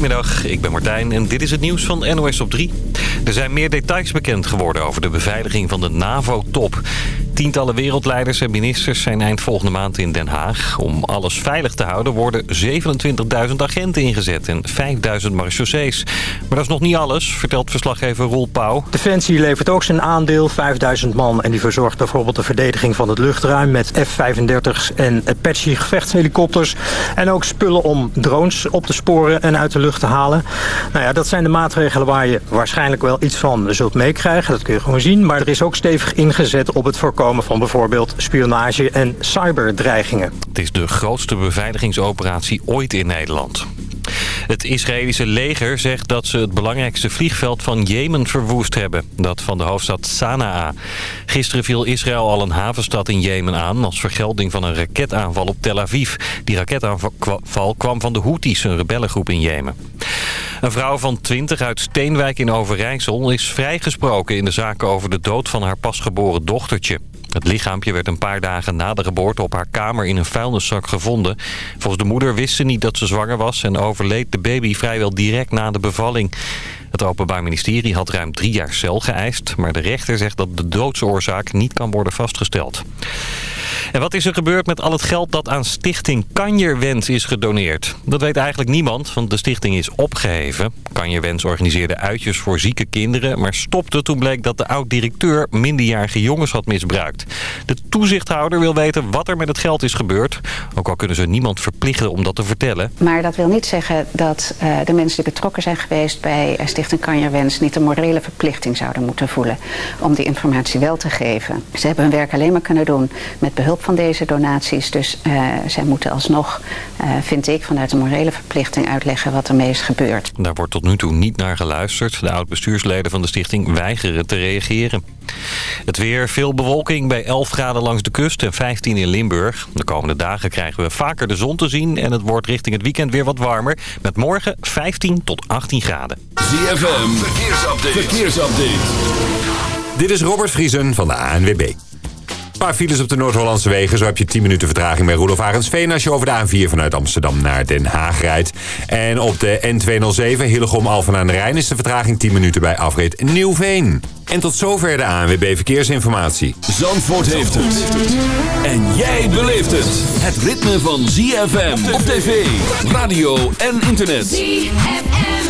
Goedemiddag, ik ben Martijn en dit is het nieuws van NOS op 3. Er zijn meer details bekend geworden over de beveiliging van de NAVO-top. Tientallen wereldleiders en ministers zijn eind volgende maand in Den Haag. Om alles veilig te houden worden 27.000 agenten ingezet en 5.000 marechaussees. Maar dat is nog niet alles, vertelt verslaggever Roel Pauw. Defensie levert ook zijn aandeel, 5000 man. En die verzorgt bijvoorbeeld de verdediging van het luchtruim met F-35's en Apache gevechtshelikopters. En ook spullen om drones op te sporen en uit de lucht te halen. Nou ja, dat zijn de maatregelen waar je waarschijnlijk wel iets van zult meekrijgen. Dat kun je gewoon zien. Maar er is ook stevig ingezet op het voorkomen van bijvoorbeeld spionage en cyberdreigingen. Het is de grootste beveiligingsoperatie ooit in Nederland. Het Israëlische leger zegt dat ze het belangrijkste vliegveld van Jemen verwoest hebben. Dat van de hoofdstad Sanaa. Gisteren viel Israël al een havenstad in Jemen aan... als vergelding van een raketaanval op Tel Aviv. Die raketaanval kwam van de Houthis, een rebellengroep in Jemen. Een vrouw van 20 uit Steenwijk in Overijssel is vrijgesproken in de zaak over de dood van haar pasgeboren dochtertje. Het lichaampje werd een paar dagen na de geboorte op haar kamer in een vuilniszak gevonden. Volgens de moeder wist ze niet dat ze zwanger was en overleed de baby vrijwel direct na de bevalling. Het Openbaar Ministerie had ruim drie jaar cel geëist... maar de rechter zegt dat de doodsoorzaak niet kan worden vastgesteld. En wat is er gebeurd met al het geld dat aan stichting Kanjerwens is gedoneerd? Dat weet eigenlijk niemand, want de stichting is opgeheven. Kanjerwens organiseerde uitjes voor zieke kinderen... maar stopte toen bleek dat de oud-directeur minderjarige jongens had misbruikt. De toezichthouder wil weten wat er met het geld is gebeurd. Ook al kunnen ze niemand verplichten om dat te vertellen. Maar dat wil niet zeggen dat uh, de mensen die betrokken zijn geweest... bij uh, Stichting Kanjerwens niet een morele verplichting zouden moeten voelen... om die informatie wel te geven. Ze hebben hun werk alleen maar kunnen doen met behulp van deze donaties. Dus uh, zij moeten alsnog, uh, vind ik, vanuit een morele verplichting uitleggen wat ermee is gebeurd. Daar wordt tot nu toe niet naar geluisterd. De oud-bestuursleden van de stichting weigeren te reageren. Het weer, veel bewolking bij 11 graden langs de kust en 15 in Limburg. De komende dagen krijgen we vaker de zon te zien en het wordt richting het weekend weer wat warmer. Met morgen 15 tot 18 graden. ZFM, verkeersupdate. verkeersupdate. Dit is Robert Vriesen van de ANWB. Een paar files op de Noord-Hollandse wegen. Zo heb je 10 minuten vertraging bij Roelof Arendsveen... als je over de A4 vanuit Amsterdam naar Den Haag rijdt. En op de N207 Hillegom Alphen aan de Rijn... is de vertraging 10 minuten bij afrit Nieuwveen. En tot zover de ANWB Verkeersinformatie. Zandvoort heeft het. En jij beleeft het. Het ritme van ZFM op tv, radio en internet. ZFM.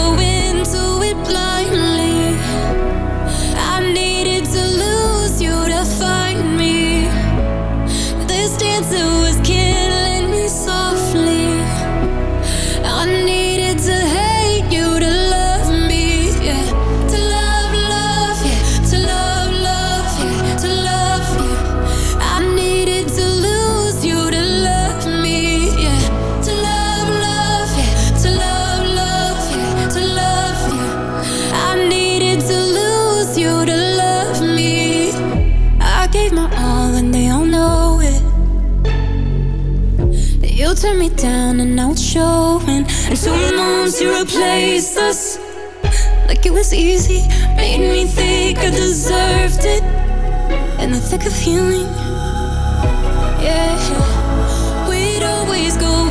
showing. And two months you replaced us like it was easy. Made me think I deserved it in the thick of healing. Yeah, we'd always go.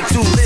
like two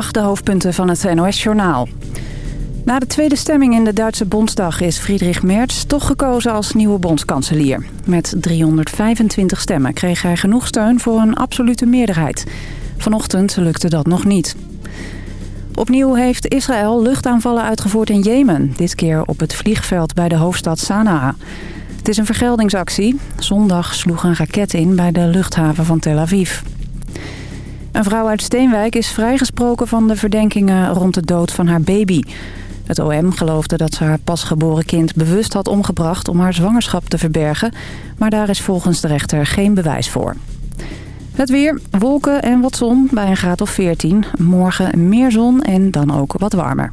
De hoofdpunten van het NOS-journaal. Na de tweede stemming in de Duitse Bondsdag is Friedrich Merz toch gekozen als nieuwe bondskanselier. Met 325 stemmen kreeg hij genoeg steun voor een absolute meerderheid. Vanochtend lukte dat nog niet. Opnieuw heeft Israël luchtaanvallen uitgevoerd in Jemen. Dit keer op het vliegveld bij de hoofdstad Sanaa. Het is een vergeldingsactie. Zondag sloeg een raket in bij de luchthaven van Tel Aviv. Een vrouw uit Steenwijk is vrijgesproken van de verdenkingen rond de dood van haar baby. Het OM geloofde dat ze haar pasgeboren kind bewust had omgebracht om haar zwangerschap te verbergen. Maar daar is volgens de rechter geen bewijs voor. Het weer, wolken en wat zon bij een graad of 14. Morgen meer zon en dan ook wat warmer.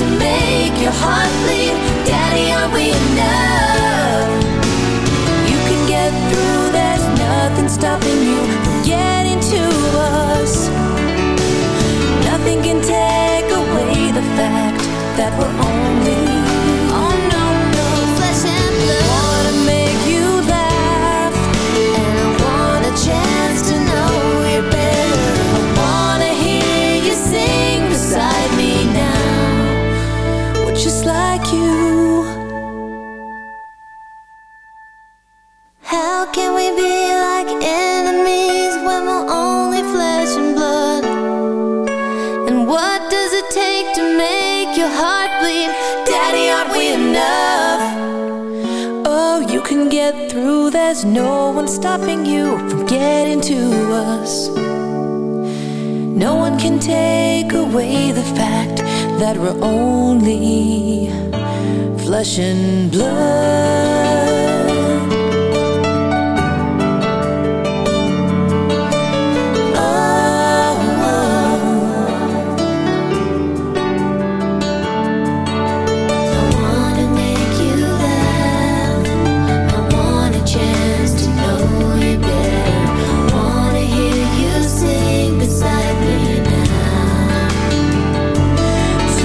To make your heart bleed? Does it take to make your heart bleed? Daddy, aren't we enough? Oh, you can get through, there's no one stopping you from getting to us. No one can take away the fact that we're only flesh and blood.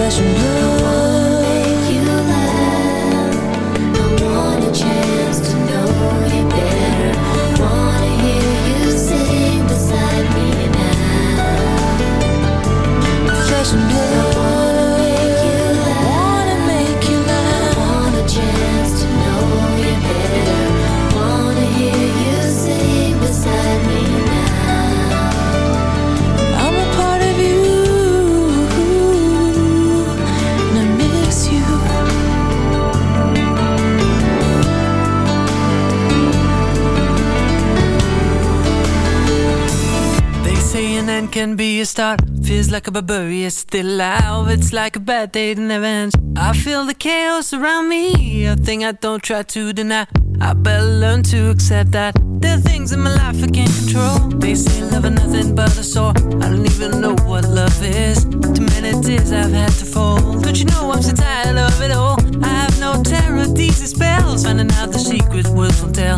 Flesh and can be a start. Feels like a barbarian still alive. It's like a bad day never ends. I feel the chaos around me, a thing I don't try to deny. I better learn to accept that there are things in my life I can't control. They say love is nothing but a sore. I don't even know what love is. Too many tears I've had to fold. Don't you know I'm so tired of it all? I have no terror, these spells. Finding out the secret words will tell.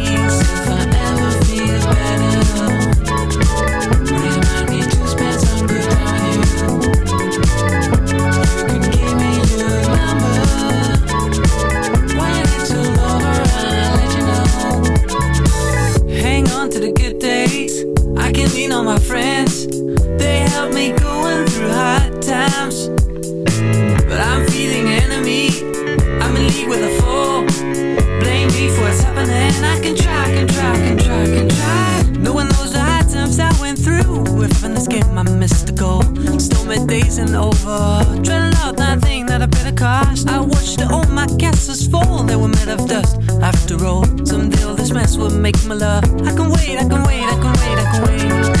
All, someday all this mess will make my love. I can wait, I can wait, I can wait, I can wait.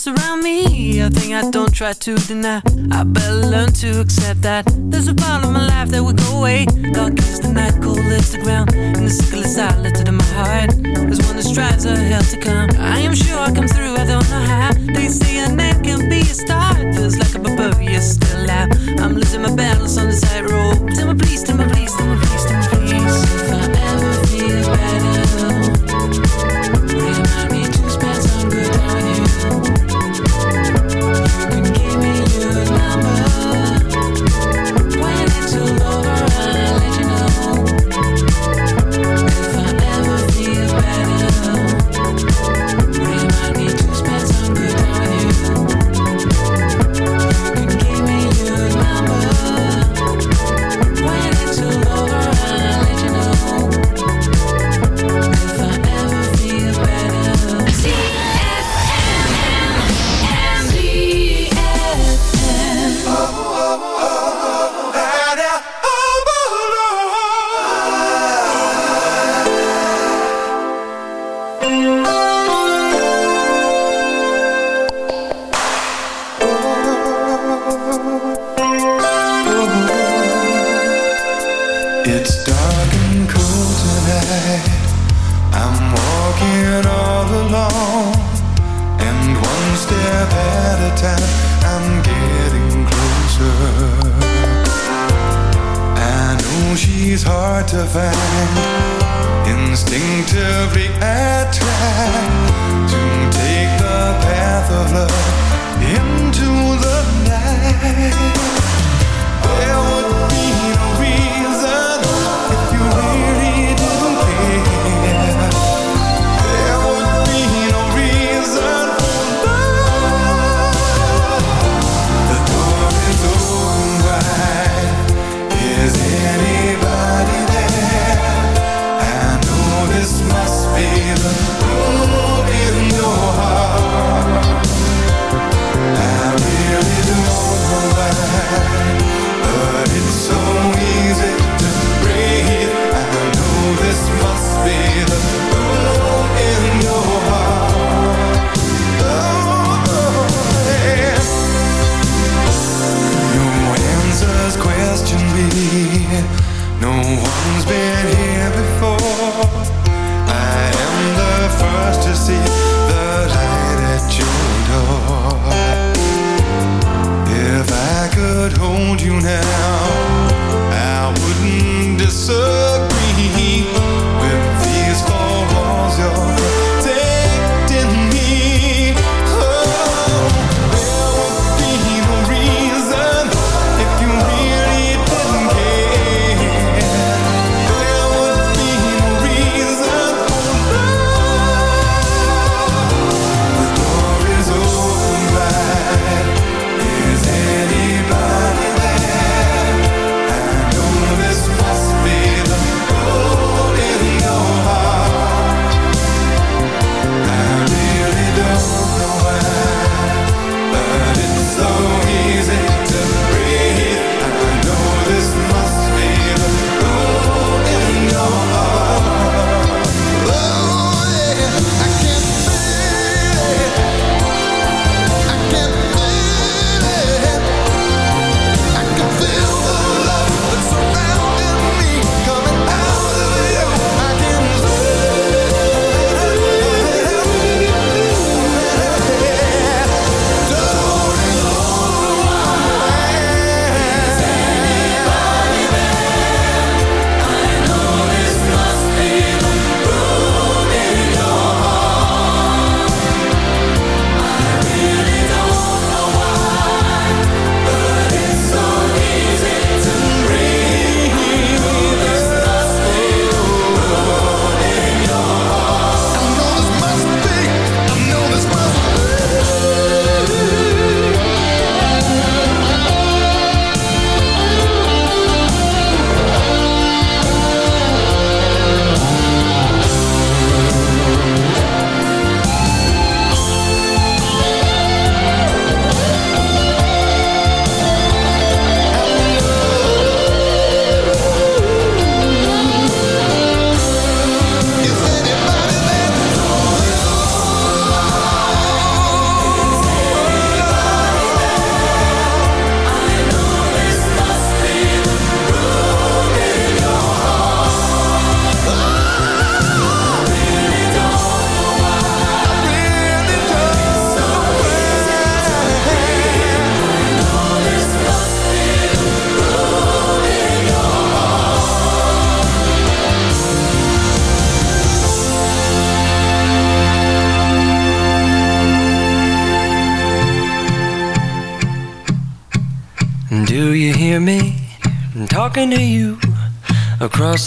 chaos around me, a thing I don't try to deny. I better learn to accept that. There's a part of my life that will go away. Dark is the night, cold is the ground. And the sickle is silent in my heart. There's one that strives a hell to come. I am sure I come through, I don't know how. They say a end can be a start. Feels like a barbarian still alive. I'm losing my balance on the tightrope. Tell me please, tell me please, tell me please, tell me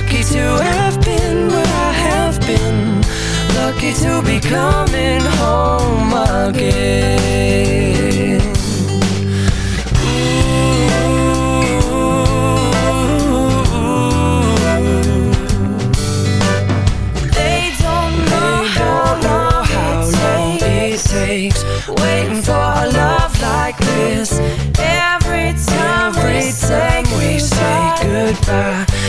Lucky to have been where I have been. Lucky to be coming home again. They don't know know how long it takes waiting for a love like this. Every time, Every time we say goodbye,